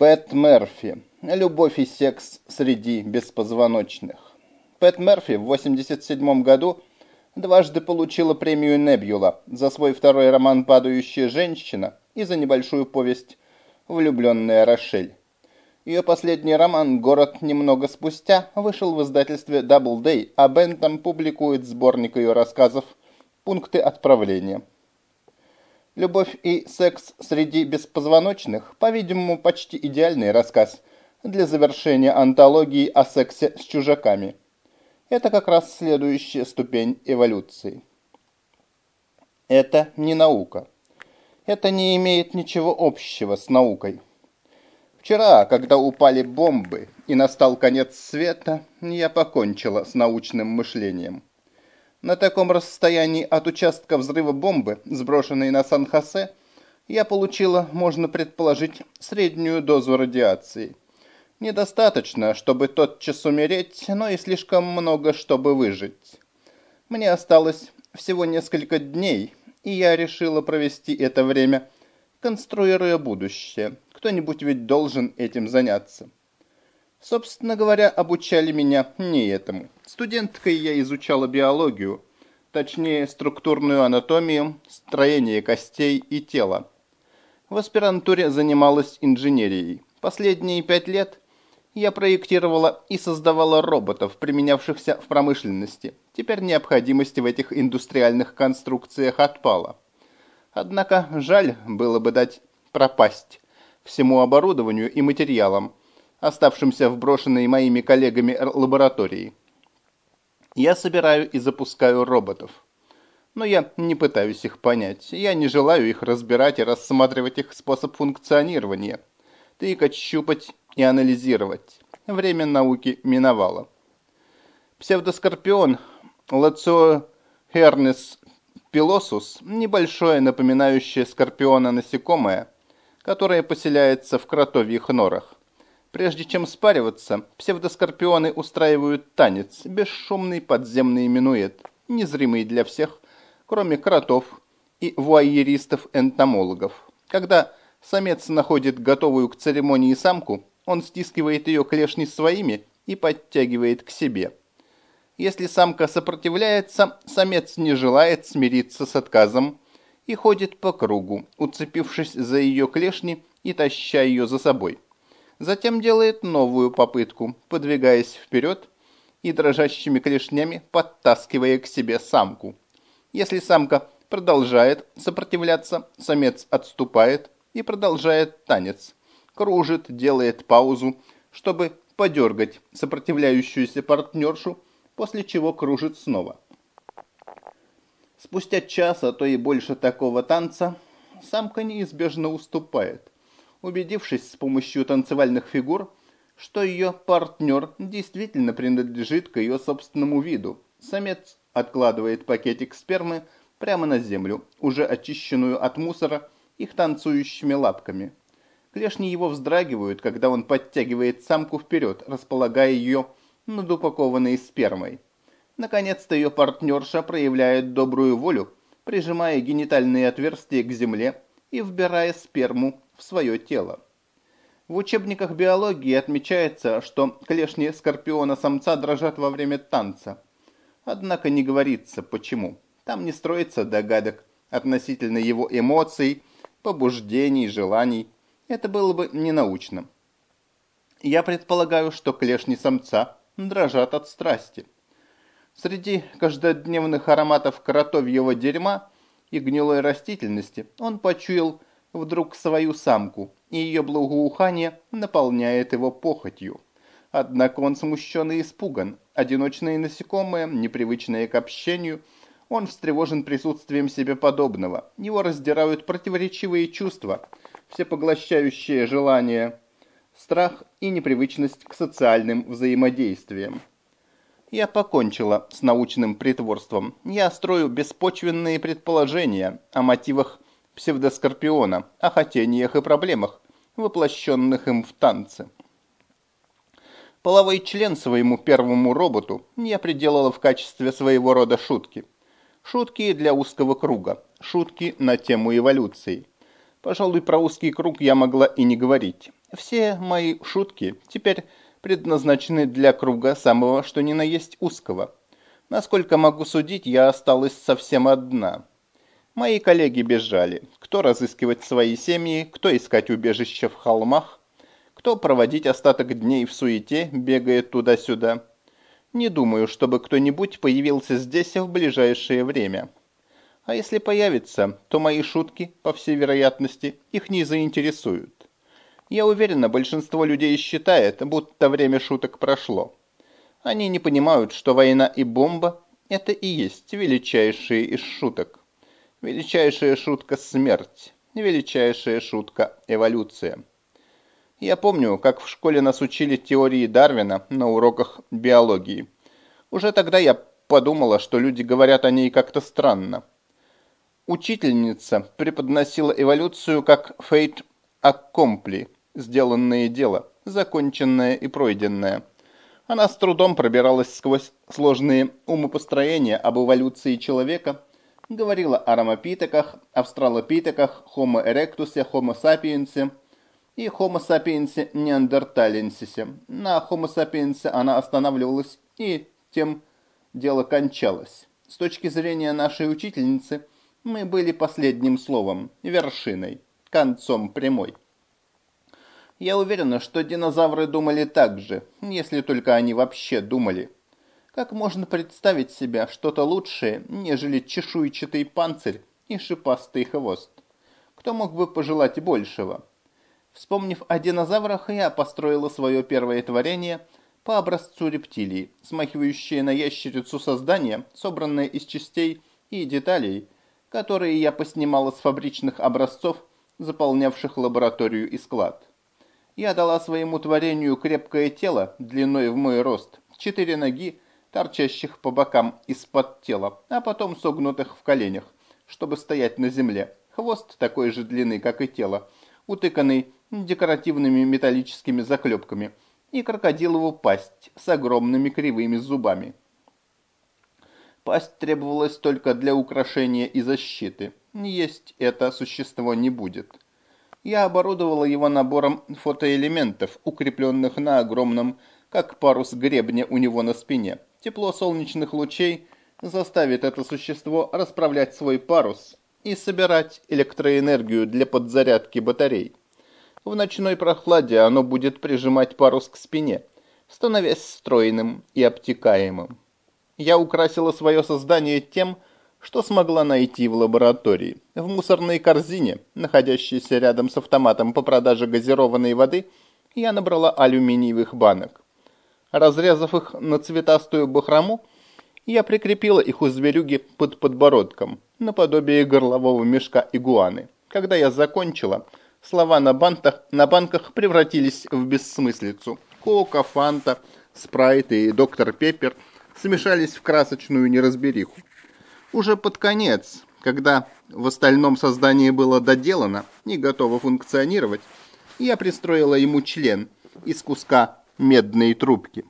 Пэт Мерфи. Любовь и секс среди беспозвоночных. Пэт Мерфи в 1987 году дважды получила премию Небюла за свой второй роман «Падающая женщина» и за небольшую повесть «Влюбленная Рошель». Ее последний роман «Город немного спустя» вышел в издательстве Doubleday, а Бентам публикует сборник ее рассказов «Пункты отправления». «Любовь и секс среди беспозвоночных» по-видимому, почти идеальный рассказ для завершения антологии о сексе с чужаками. Это как раз следующая ступень эволюции. Это не наука. Это не имеет ничего общего с наукой. Вчера, когда упали бомбы и настал конец света, я покончила с научным мышлением. На таком расстоянии от участка взрыва бомбы, сброшенной на Сан-Хосе, я получила, можно предположить, среднюю дозу радиации. Недостаточно, чтобы тотчас умереть, но и слишком много, чтобы выжить. Мне осталось всего несколько дней, и я решила провести это время, конструируя будущее. Кто-нибудь ведь должен этим заняться. Собственно говоря, обучали меня не этому. Студенткой я изучала биологию, точнее структурную анатомию, строение костей и тела. В аспирантуре занималась инженерией. Последние пять лет я проектировала и создавала роботов, применявшихся в промышленности. Теперь необходимость в этих индустриальных конструкциях отпала. Однако жаль было бы дать пропасть всему оборудованию и материалам, оставшимся в брошенной моими коллегами лаборатории. Я собираю и запускаю роботов. Но я не пытаюсь их понять. Я не желаю их разбирать и рассматривать их способ функционирования. Тыкать, щупать и анализировать. Время науки миновало. Псевдоскорпион Лацио Хернес пилосус – небольшое напоминающее скорпиона насекомое, которое поселяется в кротовьих норах. Прежде чем спариваться, псевдоскорпионы устраивают танец, бесшумный подземный минуэт, незримый для всех, кроме кротов и вуайеристов-энтомологов. Когда самец находит готовую к церемонии самку, он стискивает ее клешни своими и подтягивает к себе. Если самка сопротивляется, самец не желает смириться с отказом и ходит по кругу, уцепившись за ее клешни и таща ее за собой. Затем делает новую попытку, подвигаясь вперед и дрожащими клешнями подтаскивая к себе самку. Если самка продолжает сопротивляться, самец отступает и продолжает танец. Кружит, делает паузу, чтобы подергать сопротивляющуюся партнершу, после чего кружит снова. Спустя час, а то и больше такого танца, самка неизбежно уступает убедившись с помощью танцевальных фигур, что ее партнер действительно принадлежит к ее собственному виду. Самец откладывает пакетик спермы прямо на землю, уже очищенную от мусора их танцующими лапками. Клешни его вздрагивают, когда он подтягивает самку вперед, располагая ее над упакованной спермой. Наконец-то ее партнерша проявляет добрую волю, прижимая генитальные отверстия к земле и вбирая сперму в свое тело. В учебниках биологии отмечается, что клешни скорпиона-самца дрожат во время танца. Однако не говорится, почему. Там не строится догадок относительно его эмоций, побуждений, желаний. Это было бы ненаучно. Я предполагаю, что клешни самца дрожат от страсти. Среди каждодневных ароматов кротовьего дерьма и гнилой растительности он почуял вдруг свою самку, и ее благоухание наполняет его похотью. Однако он смущен и испуган. Одиночные насекомые, непривычные к общению, он встревожен присутствием себе подобного. Его раздирают противоречивые чувства, всепоглощающее желание, страх и непривычность к социальным взаимодействиям. Я покончила с научным притворством. Я строю беспочвенные предположения о мотивах псевдоскорпиона, о хотениях и проблемах, воплощенных им в танце. Половой член своему первому роботу я приделала в качестве своего рода шутки. Шутки для узкого круга, шутки на тему эволюции. Пожалуй, про узкий круг я могла и не говорить. Все мои шутки теперь предназначены для круга самого что ни на есть узкого. Насколько могу судить, я осталась совсем одна. Мои коллеги бежали. Кто разыскивать свои семьи, кто искать убежище в холмах, кто проводить остаток дней в суете, бегая туда-сюда. Не думаю, чтобы кто-нибудь появился здесь в ближайшее время. А если появится, то мои шутки, по всей вероятности, их не заинтересуют. Я уверена, большинство людей считает, будто время шуток прошло. Они не понимают, что война и бомба – это и есть величайшие из шуток. Величайшая шутка – смерть. Величайшая шутка – эволюция. Я помню, как в школе нас учили теории Дарвина на уроках биологии. Уже тогда я подумала, что люди говорят о ней как-то странно. Учительница преподносила эволюцию как «фейт аккомпли» – сделанное дело, законченное и пройденное. Она с трудом пробиралась сквозь сложные умопостроения об эволюции человека, говорила о ромопитеках, австралопитеках, хомо эректусе, хомо сапиенсе и хомо сапиенсе неандерталенсисе. На хомо сапиенсе она останавливалась, и тем дело кончалось. С точки зрения нашей учительницы – мы были последним словом, вершиной, концом прямой. Я уверена, что динозавры думали так же, если только они вообще думали. Как можно представить себя что-то лучшее, нежели чешуйчатый панцирь и шипастый хвост? Кто мог бы пожелать большего? Вспомнив о динозаврах, я построила свое первое творение по образцу рептилии, смахивающее на ящерицу создания, собранное из частей и деталей – которые я поснимала с фабричных образцов, заполнявших лабораторию и склад. Я дала своему творению крепкое тело, длиной в мой рост, четыре ноги, торчащих по бокам из-под тела, а потом согнутых в коленях, чтобы стоять на земле. Хвост такой же длины, как и тело, утыканный декоративными металлическими заклепками, и крокодилову пасть с огромными кривыми зубами. Пасть требовалась только для украшения и защиты. Есть это существо не будет. Я оборудовала его набором фотоэлементов, укрепленных на огромном, как парус гребня у него на спине. Тепло солнечных лучей заставит это существо расправлять свой парус и собирать электроэнергию для подзарядки батарей. В ночной прохладе оно будет прижимать парус к спине, становясь стройным и обтекаемым я украсила свое создание тем, что смогла найти в лаборатории. В мусорной корзине, находящейся рядом с автоматом по продаже газированной воды, я набрала алюминиевых банок. Разрезав их на цветастую бахрому, я прикрепила их у зверюги под подбородком, наподобие горлового мешка игуаны. Когда я закончила, слова на, бантах, на банках превратились в бессмыслицу. Кока, Фанта, Спрайт и Доктор Пеппер – смешались в красочную неразбериху. Уже под конец, когда в остальном создание было доделано и готово функционировать, я пристроила ему член из куска медной трубки.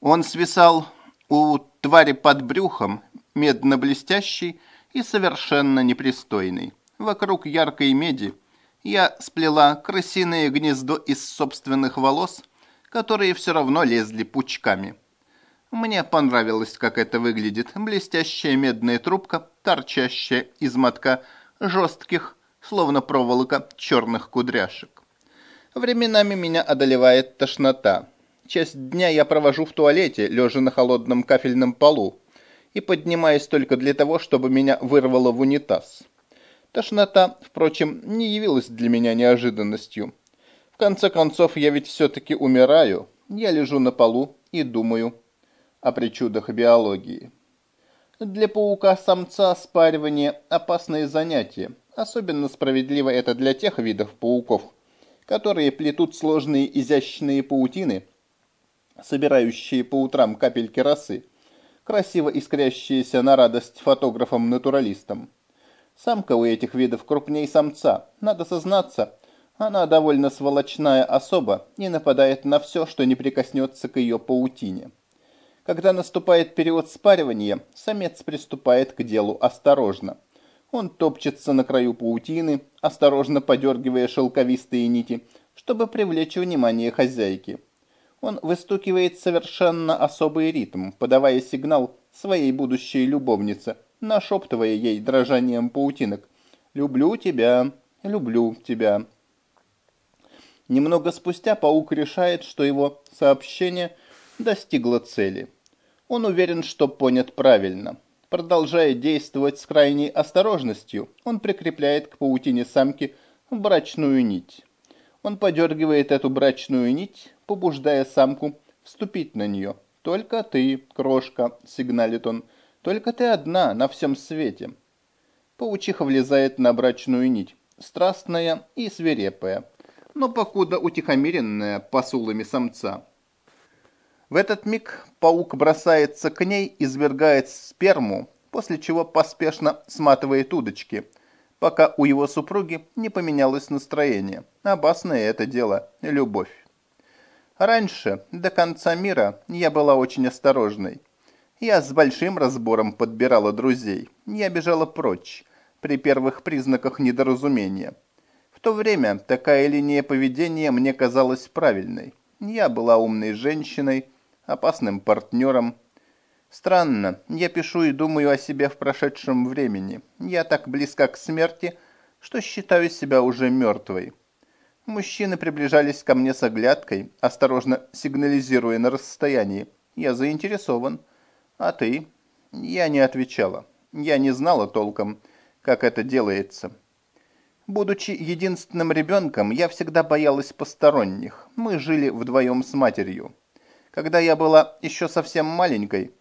Он свисал у твари под брюхом, медно-блестящий и совершенно непристойный. Вокруг яркой меди я сплела крысиное гнездо из собственных волос, которые все равно лезли пучками. Мне понравилось, как это выглядит. Блестящая медная трубка, торчащая из мотка жестких, словно проволока, черных кудряшек. Временами меня одолевает тошнота. Часть дня я провожу в туалете, лежа на холодном кафельном полу, и поднимаюсь только для того, чтобы меня вырвало в унитаз. Тошнота, впрочем, не явилась для меня неожиданностью. В конце концов, я ведь все-таки умираю. Я лежу на полу и думаю о причудах биологии. Для паука-самца спаривание – опасное занятие. Особенно справедливо это для тех видов пауков, которые плетут сложные изящные паутины, собирающие по утрам капельки росы, красиво искрящиеся на радость фотографам-натуралистам. Самка у этих видов крупнее самца. Надо сознаться, она довольно сволочная особа и нападает на все, что не прикоснется к ее паутине. Когда наступает период спаривания, самец приступает к делу осторожно. Он топчется на краю паутины, осторожно подергивая шелковистые нити, чтобы привлечь внимание хозяйки. Он выстукивает совершенно особый ритм, подавая сигнал своей будущей любовнице, нашептывая ей дрожанием паутинок «Люблю тебя, люблю тебя». Немного спустя паук решает, что его сообщение достигло цели. Он уверен, что понят правильно. Продолжая действовать с крайней осторожностью, он прикрепляет к паутине самки брачную нить. Он подергивает эту брачную нить, побуждая самку вступить на нее. «Только ты, крошка», — сигналит он, — «только ты одна на всем свете». Паучиха влезает на брачную нить, страстная и свирепая, но покуда утихомиренная посулами самца. В этот миг паук бросается к ней, извергает сперму, после чего поспешно сматывает удочки, пока у его супруги не поменялось настроение. Опасное это дело – любовь. Раньше, до конца мира, я была очень осторожной. Я с большим разбором подбирала друзей. Я бежала прочь при первых признаках недоразумения. В то время такая линия поведения мне казалась правильной. Я была умной женщиной, опасным партнером. Странно, я пишу и думаю о себе в прошедшем времени. Я так близка к смерти, что считаю себя уже мертвой. Мужчины приближались ко мне с оглядкой, осторожно сигнализируя на расстоянии. «Я заинтересован. А ты?» Я не отвечала. Я не знала толком, как это делается. Будучи единственным ребенком, я всегда боялась посторонних. Мы жили вдвоем с матерью. Когда я была еще совсем маленькой,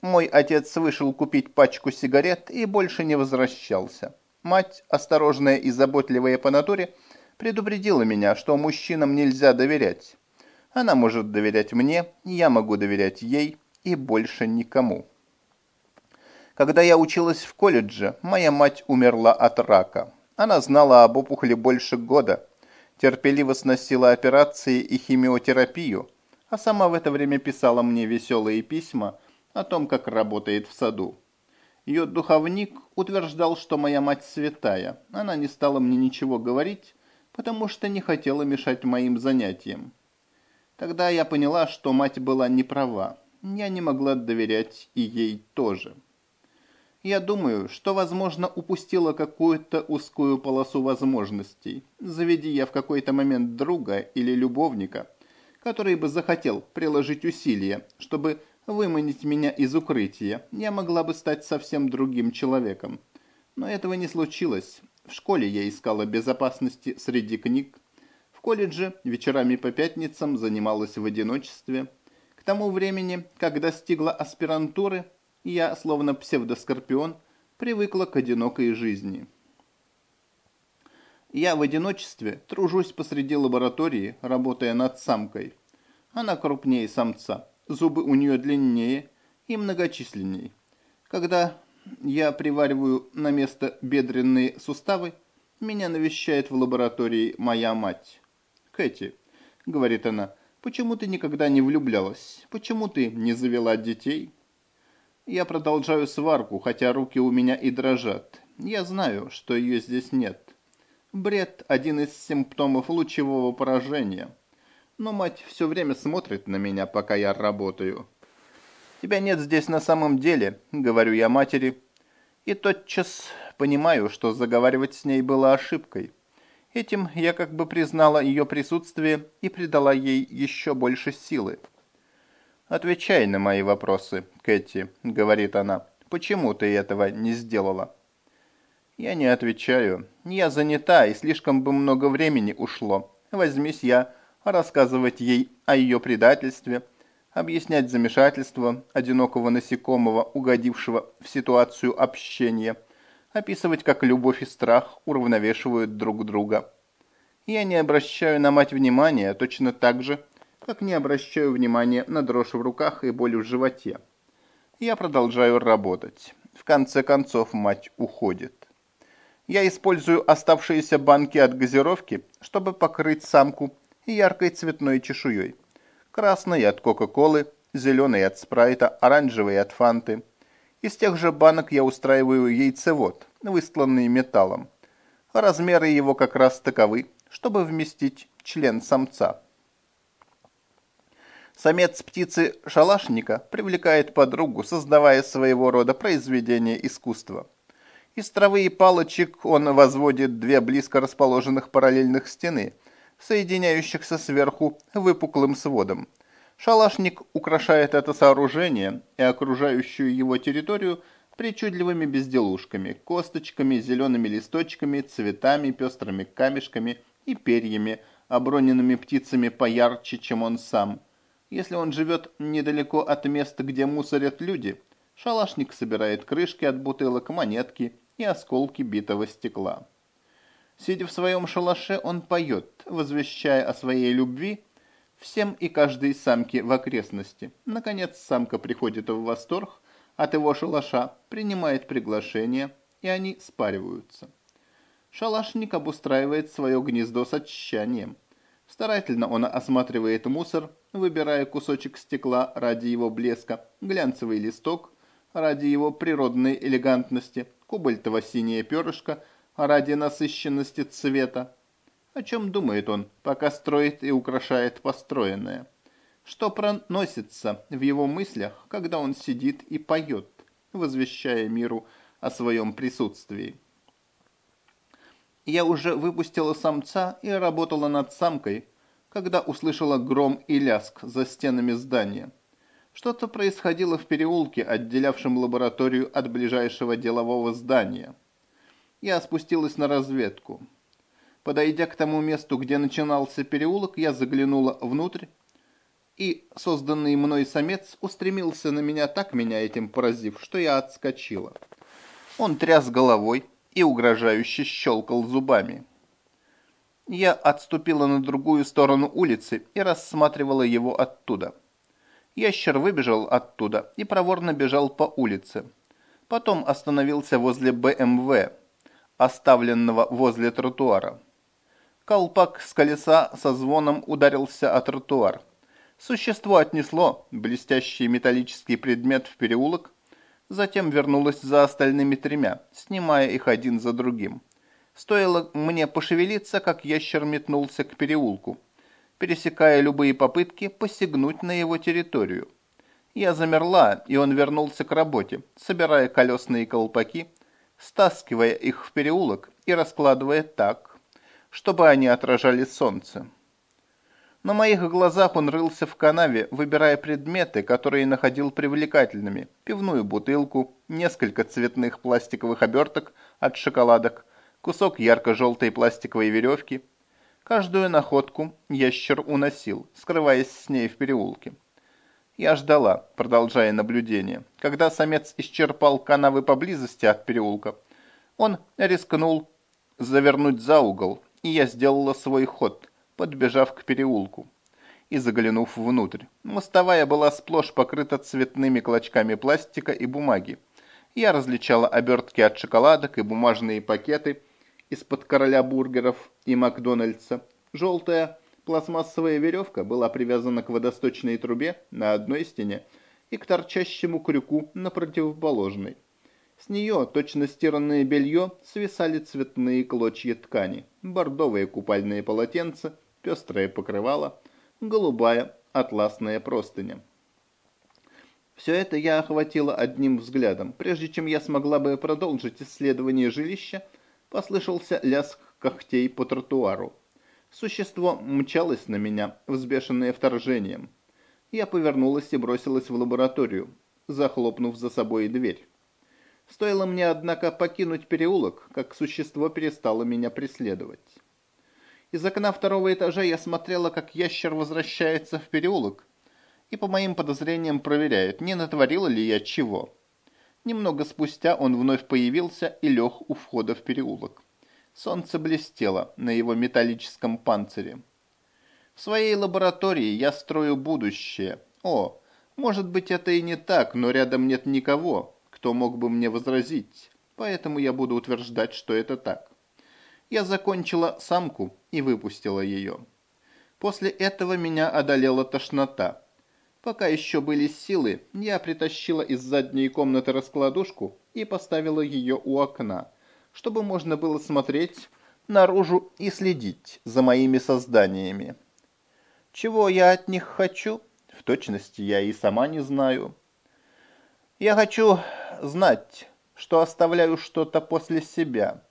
мой отец вышел купить пачку сигарет и больше не возвращался. Мать, осторожная и заботливая по натуре, предупредила меня, что мужчинам нельзя доверять. Она может доверять мне, я могу доверять ей и больше никому. Когда я училась в колледже, моя мать умерла от рака. Она знала об опухоли больше года, терпеливо сносила операции и химиотерапию, а сама в это время писала мне веселые письма о том, как работает в саду. Ее духовник утверждал, что моя мать святая. Она не стала мне ничего говорить, потому что не хотела мешать моим занятиям. Тогда я поняла, что мать была не права. Я не могла доверять и ей тоже. Я думаю, что, возможно, упустила какую-то узкую полосу возможностей. Заведи я в какой-то момент друга или любовника, который бы захотел приложить усилия, чтобы выманить меня из укрытия, я могла бы стать совсем другим человеком. Но этого не случилось, в школе я искала безопасности среди книг. В колледже вечерами по пятницам занималась в одиночестве. К тому времени, как достигла аспирантуры, я, словно псевдоскорпион, привыкла к одинокой жизни. Я в одиночестве тружусь посреди лаборатории, работая над самкой. Она крупнее самца, зубы у нее длиннее и многочисленней. Когда я привариваю на место бедренные суставы, меня навещает в лаборатории моя мать. «Кэти», — говорит она, — «почему ты никогда не влюблялась? Почему ты не завела детей?» Я продолжаю сварку, хотя руки у меня и дрожат. Я знаю, что ее здесь нет. Бред – один из симптомов лучевого поражения. Но мать все время смотрит на меня, пока я работаю. «Тебя нет здесь на самом деле», — говорю я матери. И тотчас понимаю, что заговаривать с ней было ошибкой. Этим я как бы признала ее присутствие и придала ей еще больше силы. «Отвечай на мои вопросы, Кэти», — говорит она. «Почему ты этого не сделала?» Я не отвечаю. Я занята, и слишком бы много времени ушло. Возьмись я рассказывать ей о ее предательстве, объяснять замешательство одинокого насекомого, угодившего в ситуацию общения, описывать, как любовь и страх уравновешивают друг друга. Я не обращаю на мать внимания точно так же, как не обращаю внимания на дрожь в руках и боль в животе. Я продолжаю работать. В конце концов мать уходит. Я использую оставшиеся банки от газировки, чтобы покрыть самку яркой цветной чешуей красный от Кока-Колы, зеленый от Спрайта, оранжевый от Фанты. Из тех же банок я устраиваю яйцевод, выстланный металлом. Размеры его как раз таковы, чтобы вместить член самца. Самец птицы шалашника привлекает подругу, создавая своего рода произведение искусства. Из травы и палочек он возводит две близко расположенных параллельных стены, соединяющихся сверху выпуклым сводом. Шалашник украшает это сооружение и окружающую его территорию причудливыми безделушками, косточками, зелеными листочками, цветами, пестрыми камешками и перьями, оброненными птицами поярче, чем он сам – если он живет недалеко от места, где мусорят люди, шалашник собирает крышки от бутылок, монетки и осколки битого стекла. Сидя в своем шалаше, он поет, возвещая о своей любви всем и каждой самке в окрестности. Наконец, самка приходит в восторг от его шалаша, принимает приглашение, и они спариваются. Шалашник обустраивает свое гнездо с отчаянием. Старательно он осматривает мусор, выбирая кусочек стекла ради его блеска, глянцевый листок ради его природной элегантности, кобальтово-синее перышко ради насыщенности цвета. О чем думает он, пока строит и украшает построенное? Что проносится в его мыслях, когда он сидит и поет, возвещая миру о своем присутствии? Я уже выпустила самца и работала над самкой, когда услышала гром и ляск за стенами здания. Что-то происходило в переулке, отделявшем лабораторию от ближайшего делового здания. Я спустилась на разведку. Подойдя к тому месту, где начинался переулок, я заглянула внутрь, и созданный мной самец устремился на меня так меня этим поразив, что я отскочила. Он тряс головой, и угрожающе щелкал зубами. Я отступила на другую сторону улицы и рассматривала его оттуда. Ящер выбежал оттуда и проворно бежал по улице. Потом остановился возле БМВ, оставленного возле тротуара. Колпак с колеса со звоном ударился о тротуар. Существо отнесло блестящий металлический предмет в переулок, затем вернулась за остальными тремя, снимая их один за другим. Стоило мне пошевелиться, как ящер метнулся к переулку, пересекая любые попытки посягнуть на его территорию. Я замерла, и он вернулся к работе, собирая колесные колпаки, стаскивая их в переулок и раскладывая так, чтобы они отражали солнце. На моих глазах он рылся в канаве, выбирая предметы, которые находил привлекательными. Пивную бутылку, несколько цветных пластиковых оберток от шоколадок, кусок ярко-желтой пластиковой веревки. Каждую находку ящер уносил, скрываясь с ней в переулке. Я ждала, продолжая наблюдение. Когда самец исчерпал канавы поблизости от переулка, он рискнул завернуть за угол, и я сделала свой ход – подбежав к переулку и заглянув внутрь. Мостовая была сплошь покрыта цветными клочками пластика и бумаги. Я различала обертки от шоколадок и бумажные пакеты из-под короля бургеров и Макдональдса. Желтая пластмассовая веревка была привязана к водосточной трубе на одной стене и к торчащему крюку на противоположной. С нее, точно стиранное белье, свисали цветные клочья ткани, бордовые купальные полотенца пестрое покрывало, голубая атласная простыня. Все это я охватила одним взглядом. Прежде чем я смогла бы продолжить исследование жилища, послышался лязг когтей по тротуару. Существо мчалось на меня, взбешенное вторжением. Я повернулась и бросилась в лабораторию, захлопнув за собой дверь. Стоило мне, однако, покинуть переулок, как существо перестало меня преследовать. Из окна второго этажа я смотрела, как ящер возвращается в переулок и, по моим подозрениям, проверяет, не натворила ли я чего. Немного спустя он вновь появился и лег у входа в переулок. Солнце блестело на его металлическом панцире. В своей лаборатории я строю будущее. О, может быть это и не так, но рядом нет никого, кто мог бы мне возразить, поэтому я буду утверждать, что это так. Я закончила самку и выпустила ее. После этого меня одолела тошнота. Пока еще были силы, я притащила из задней комнаты раскладушку и поставила ее у окна, чтобы можно было смотреть наружу и следить за моими созданиями. Чего я от них хочу, в точности я и сама не знаю. Я хочу знать, что оставляю что-то после себя.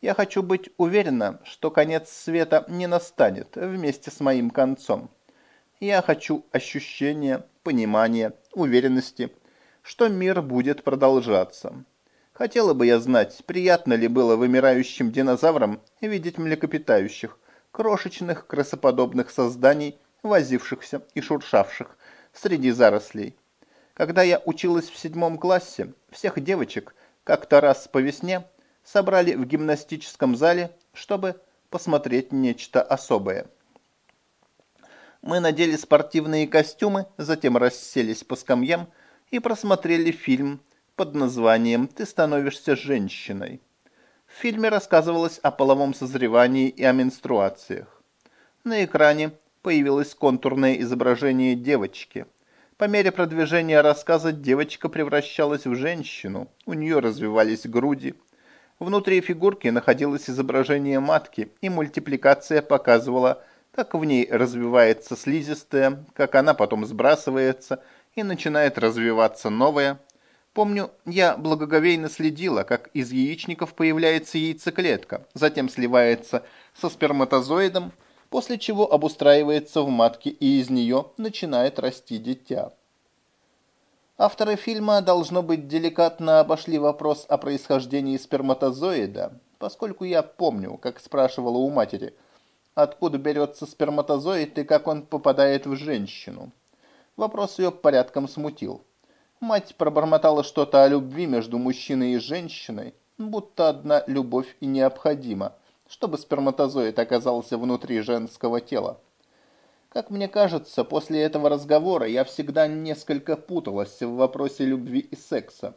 Я хочу быть уверена, что конец света не настанет вместе с моим концом. Я хочу ощущения, понимания, уверенности, что мир будет продолжаться. Хотела бы я знать, приятно ли было вымирающим динозаврам видеть млекопитающих, крошечных красоподобных созданий, возившихся и шуршавших среди зарослей. Когда я училась в седьмом классе, всех девочек как-то раз по весне собрали в гимнастическом зале, чтобы посмотреть нечто особое. Мы надели спортивные костюмы, затем расселись по скамьям и просмотрели фильм под названием «Ты становишься женщиной». В фильме рассказывалось о половом созревании и о менструациях. На экране появилось контурное изображение девочки – по мере продвижения рассказа девочка превращалась в женщину, у нее развивались груди. Внутри фигурки находилось изображение матки, и мультипликация показывала, как в ней развивается слизистая, как она потом сбрасывается и начинает развиваться новая. Помню, я благоговейно следила, как из яичников появляется яйцеклетка, затем сливается со сперматозоидом, после чего обустраивается в матке и из нее начинает расти дитя. Авторы фильма, должно быть, деликатно обошли вопрос о происхождении сперматозоида, поскольку я помню, как спрашивала у матери, откуда берется сперматозоид и как он попадает в женщину. Вопрос ее порядком смутил. Мать пробормотала что-то о любви между мужчиной и женщиной, будто одна любовь и необходима, чтобы сперматозоид оказался внутри женского тела. Как мне кажется, после этого разговора я всегда несколько путалась в вопросе любви и секса.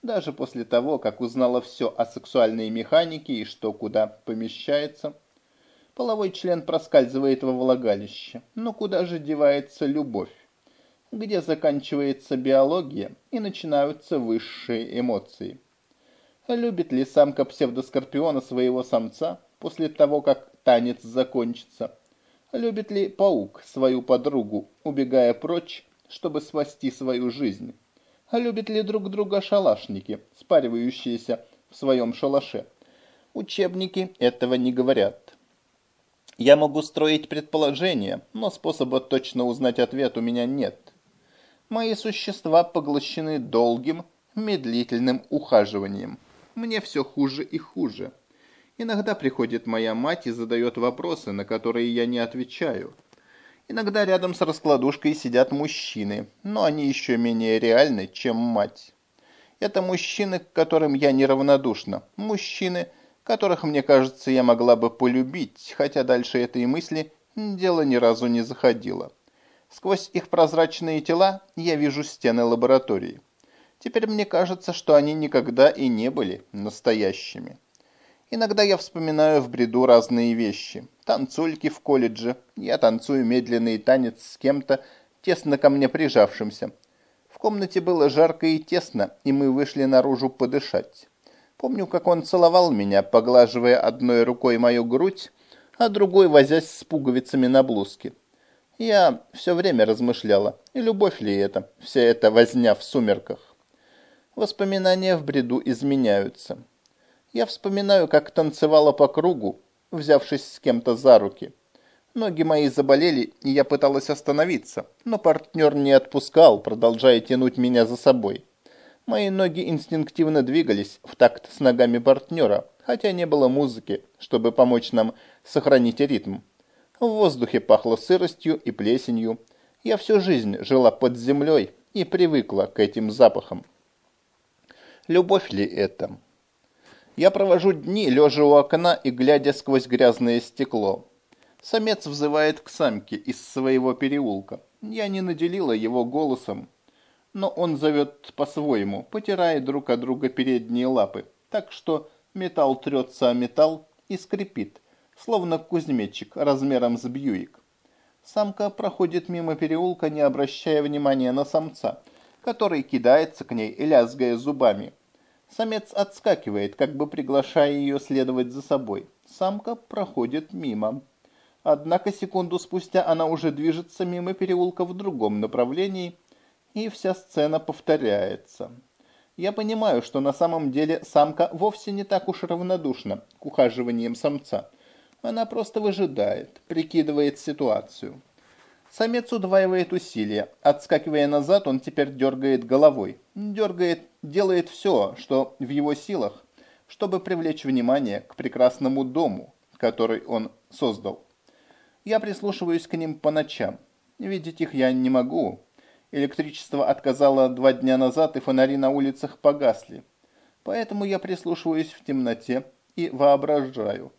Даже после того, как узнала все о сексуальной механике и что куда помещается. Половой член проскальзывает во влагалище. Но куда же девается любовь? Где заканчивается биология и начинаются высшие эмоции? Любит ли самка псевдоскорпиона своего самца после того, как танец закончится? Любит ли паук свою подругу, убегая прочь, чтобы спасти свою жизнь? Любят ли друг друга шалашники, спаривающиеся в своем шалаше? Учебники этого не говорят. Я могу строить предположения, но способа точно узнать ответ у меня нет. Мои существа поглощены долгим, медлительным ухаживанием. Мне все хуже и хуже. Иногда приходит моя мать и задает вопросы, на которые я не отвечаю. Иногда рядом с раскладушкой сидят мужчины, но они еще менее реальны, чем мать. Это мужчины, к которым я неравнодушна. Мужчины, которых, мне кажется, я могла бы полюбить, хотя дальше этой мысли дело ни разу не заходило. Сквозь их прозрачные тела я вижу стены лаборатории. Теперь мне кажется, что они никогда и не были настоящими. Иногда я вспоминаю в бреду разные вещи. Танцульки в колледже. Я танцую медленный танец с кем-то, тесно ко мне прижавшимся. В комнате было жарко и тесно, и мы вышли наружу подышать. Помню, как он целовал меня, поглаживая одной рукой мою грудь, а другой возясь с пуговицами на блузке. Я все время размышляла, и любовь ли это, вся эта возня в сумерках. Воспоминания в бреду изменяются. Я вспоминаю, как танцевала по кругу, взявшись с кем-то за руки. Ноги мои заболели, и я пыталась остановиться, но партнер не отпускал, продолжая тянуть меня за собой. Мои ноги инстинктивно двигались в такт с ногами партнера, хотя не было музыки, чтобы помочь нам сохранить ритм. В воздухе пахло сыростью и плесенью. Я всю жизнь жила под землей и привыкла к этим запахам. Любовь ли это? Я провожу дни, лежа у окна и глядя сквозь грязное стекло. Самец взывает к самке из своего переулка. Я не наделила его голосом, но он зовет по-своему, потирая друг от друга передние лапы, так что металл трется о металл и скрипит, словно кузнечик размером с Бьюик. Самка проходит мимо переулка, не обращая внимания на самца, который кидается к ней, лязгая зубами. Самец отскакивает, как бы приглашая ее следовать за собой. Самка проходит мимо. Однако секунду спустя она уже движется мимо переулка в другом направлении, и вся сцена повторяется. Я понимаю, что на самом деле самка вовсе не так уж равнодушна к ухаживаниям самца. Она просто выжидает, прикидывает ситуацию. Самец удваивает усилия. Отскакивая назад, он теперь дергает головой. Дергает, делает все, что в его силах, чтобы привлечь внимание к прекрасному дому, который он создал. Я прислушиваюсь к ним по ночам. Видеть их я не могу. Электричество отказало два дня назад, и фонари на улицах погасли. Поэтому я прислушиваюсь в темноте и воображаю.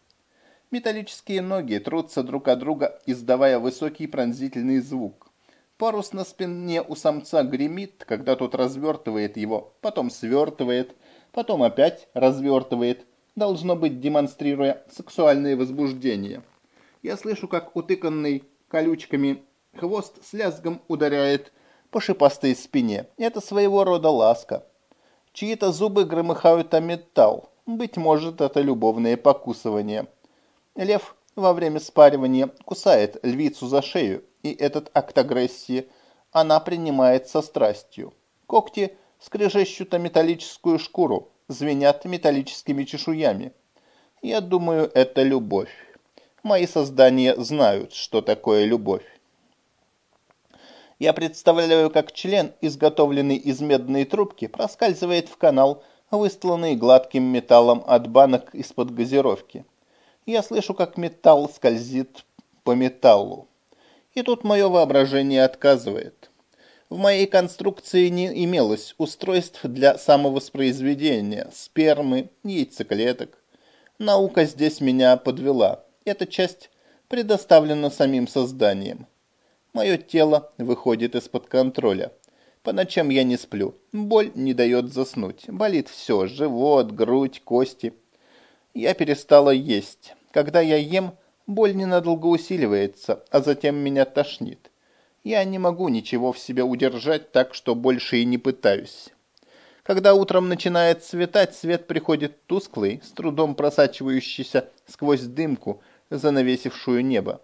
Металлические ноги трутся друг от друга, издавая высокий пронзительный звук. Парус на спине у самца гремит, когда тот развертывает его, потом свертывает, потом опять развертывает, должно быть, демонстрируя сексуальное возбуждение. Я слышу, как утыканный колючками хвост с лязгом ударяет по шипастой спине. Это своего рода ласка. Чьи-то зубы громыхают о металл. Быть может, это любовное покусывание. Лев во время спаривания кусает львицу за шею, и этот акт агрессии она принимает со страстью. Когти скрежещут о металлическую шкуру, звенят металлическими чешуями. Я думаю, это любовь. Мои создания знают, что такое любовь. Я представляю, как член, изготовленный из медной трубки, проскальзывает в канал, выстланный гладким металлом от банок из-под газировки. Я слышу, как металл скользит по металлу. И тут мое воображение отказывает. В моей конструкции не имелось устройств для самовоспроизведения, спермы, яйцеклеток. Наука здесь меня подвела. Эта часть предоставлена самим созданием. Мое тело выходит из-под контроля. По ночам я не сплю. Боль не дает заснуть. Болит все. Живот, грудь, кости. Я перестала есть. Когда я ем, боль ненадолго усиливается, а затем меня тошнит. Я не могу ничего в себе удержать, так что больше и не пытаюсь. Когда утром начинает светать, свет приходит тусклый, с трудом просачивающийся сквозь дымку, занавесившую небо.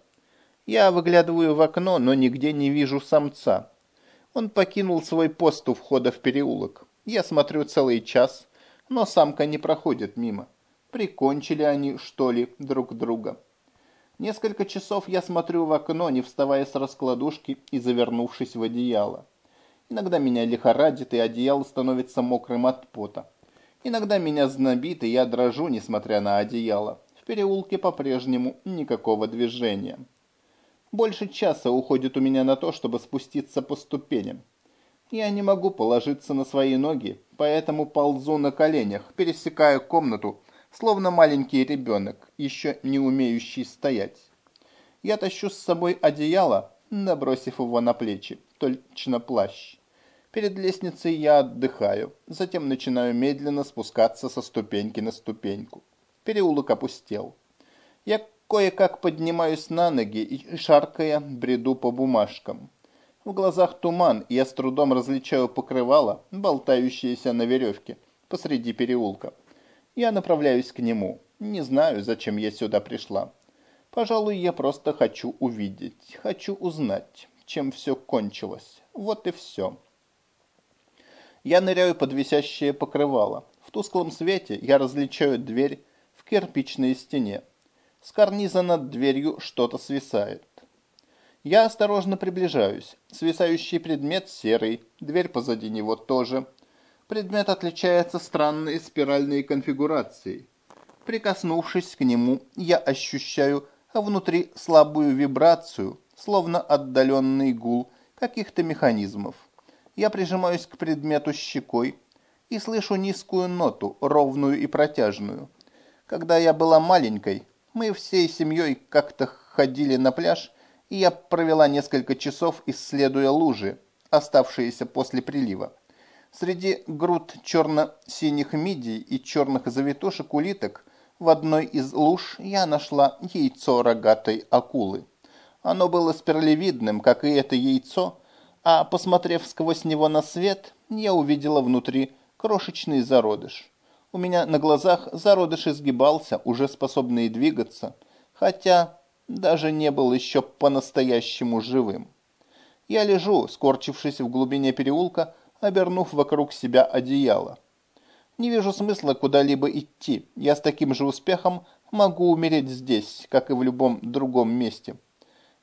Я выглядываю в окно, но нигде не вижу самца. Он покинул свой пост у входа в переулок. Я смотрю целый час, но самка не проходит мимо. Прикончили они, что ли, друг друга. Несколько часов я смотрю в окно, не вставая с раскладушки и завернувшись в одеяло. Иногда меня лихорадит, и одеяло становится мокрым от пота. Иногда меня знобит, и я дрожу, несмотря на одеяло. В переулке по-прежнему никакого движения. Больше часа уходит у меня на то, чтобы спуститься по ступеням. Я не могу положиться на свои ноги, поэтому ползу на коленях, пересекая комнату, словно маленький ребенок, еще не умеющий стоять. Я тащу с собой одеяло, набросив его на плечи, точно плащ. Перед лестницей я отдыхаю, затем начинаю медленно спускаться со ступеньки на ступеньку. Переулок опустел. Я Кое-как поднимаюсь на ноги и, шаркая, бреду по бумажкам. В глазах туман, и я с трудом различаю покрывало, болтающееся на веревке, посреди переулка. Я направляюсь к нему. Не знаю, зачем я сюда пришла. Пожалуй, я просто хочу увидеть, хочу узнать, чем все кончилось. Вот и все. Я ныряю под висящее покрывало. В тусклом свете я различаю дверь в кирпичной стене. С карниза над дверью что-то свисает. Я осторожно приближаюсь. Свисающий предмет серый, дверь позади него тоже. Предмет отличается странной спиральной конфигурацией. Прикоснувшись к нему, я ощущаю внутри слабую вибрацию, словно отдаленный гул каких-то механизмов. Я прижимаюсь к предмету щекой и слышу низкую ноту, ровную и протяжную. Когда я была маленькой, мы всей семьей как-то ходили на пляж, и я провела несколько часов, исследуя лужи, оставшиеся после прилива. Среди груд черно-синих мидий и черных завитушек улиток в одной из луж я нашла яйцо рогатой акулы. Оно было спиралевидным, как и это яйцо, а, посмотрев сквозь него на свет, я увидела внутри крошечный зародыш. У меня на глазах зародыш изгибался, уже способный двигаться, хотя даже не был еще по-настоящему живым. Я лежу, скорчившись в глубине переулка, обернув вокруг себя одеяло. Не вижу смысла куда-либо идти. Я с таким же успехом могу умереть здесь, как и в любом другом месте.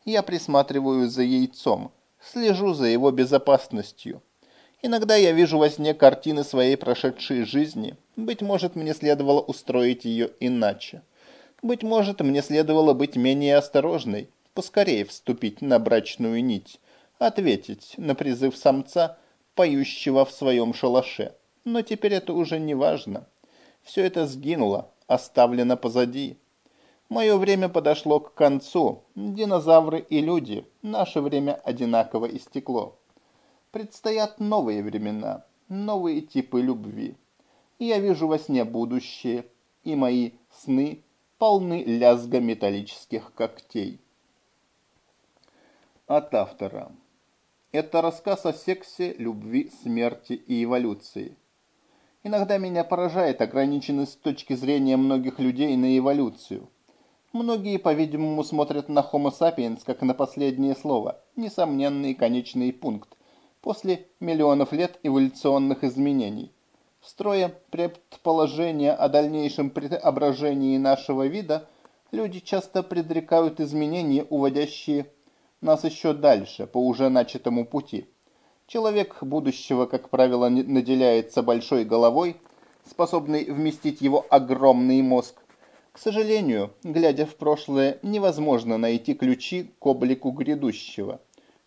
Я присматриваю за яйцом, слежу за его безопасностью. Иногда я вижу во сне картины своей прошедшей жизни. Быть может, мне следовало устроить ее иначе. Быть может, мне следовало быть менее осторожной, поскорее вступить на брачную нить, ответить на призыв самца, поющего в своем шалаше. Но теперь это уже не важно. Все это сгинуло, оставлено позади. Мое время подошло к концу. Динозавры и люди. Наше время одинаково истекло. Предстоят новые времена, новые типы любви. Я вижу во сне будущее, и мои сны полны лязга металлических когтей. От автора. Это рассказ о сексе, любви, смерти и эволюции. Иногда меня поражает ограниченность с точки зрения многих людей на эволюцию. Многие, по-видимому, смотрят на Homo sapiens как на последнее слово, несомненный конечный пункт, после миллионов лет эволюционных изменений. Строя предположения о дальнейшем преображении нашего вида, люди часто предрекают изменения, уводящие нас еще дальше, по уже начатому пути – Человек будущего, как правило, наделяется большой головой, способной вместить его огромный мозг. К сожалению, глядя в прошлое, невозможно найти ключи к облику грядущего.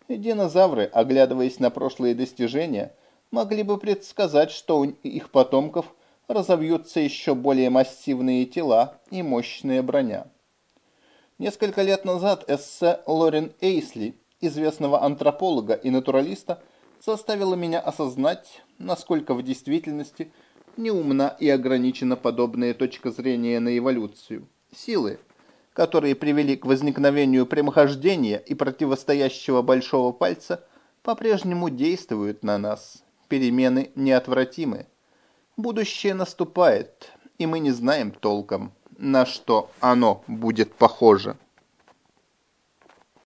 Динозавры, оглядываясь на прошлые достижения, могли бы предсказать, что у их потомков разовьются еще более массивные тела и мощная броня. Несколько лет назад эссе Лорен Эйсли, известного антрополога и натуралиста, заставило меня осознать, насколько в действительности неумна и ограничена подобная точка зрения на эволюцию. Силы, которые привели к возникновению прямохождения и противостоящего большого пальца, по-прежнему действуют на нас. Перемены неотвратимы. Будущее наступает, и мы не знаем толком, на что оно будет похоже.